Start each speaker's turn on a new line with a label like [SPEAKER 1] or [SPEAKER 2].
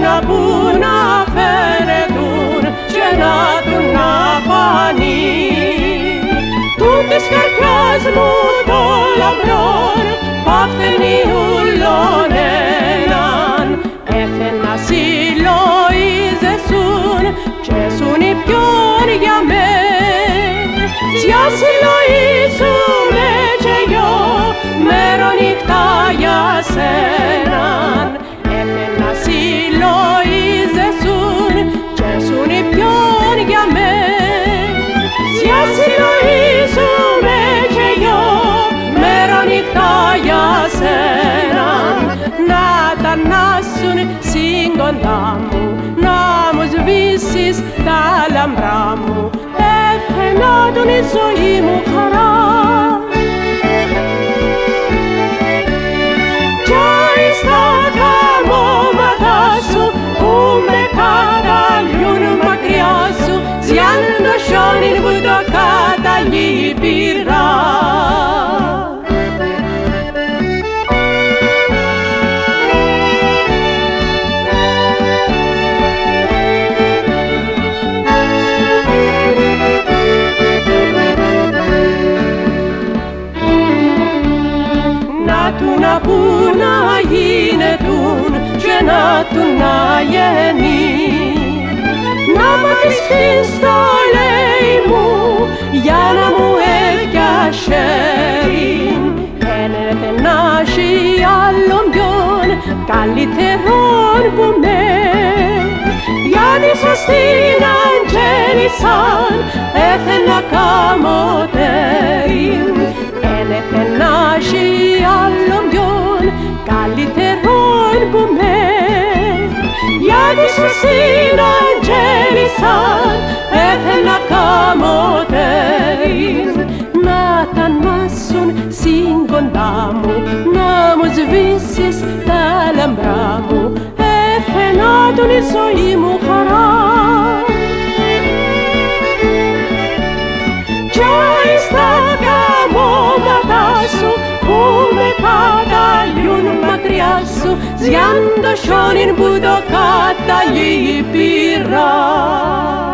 [SPEAKER 1] να του να πούν να φαίνετουν και να του να φανεί. Του της καρδιάς μου το συγκοντά μου να μου σβήσεις τα λαμπρά μου. Έφαινα τον η ζωή μου χαρά. Κι στα καμώματα σου που με καταλιούν μακριά σου ζιάν το χιόνι που το καταλύει του να πού να γίνετουν και να του να γεννεί να πατηστεί στο λέει μου για να μου έφτιασέρει ένετε να ζει άλλον ποιον καλύτερον που με γιατί σας την αντζέλισαν έθενα καμωτέριν γιατί σας την αντζέλισαν έθενα καμωτέριν να τα μάσουν συγκοντά μου να μου σβήσεις τα λαμπρά μου. Έφαινα τον η ζωή μου χαρά σου ζιάν το χιόνιν που το καταλύει πυρά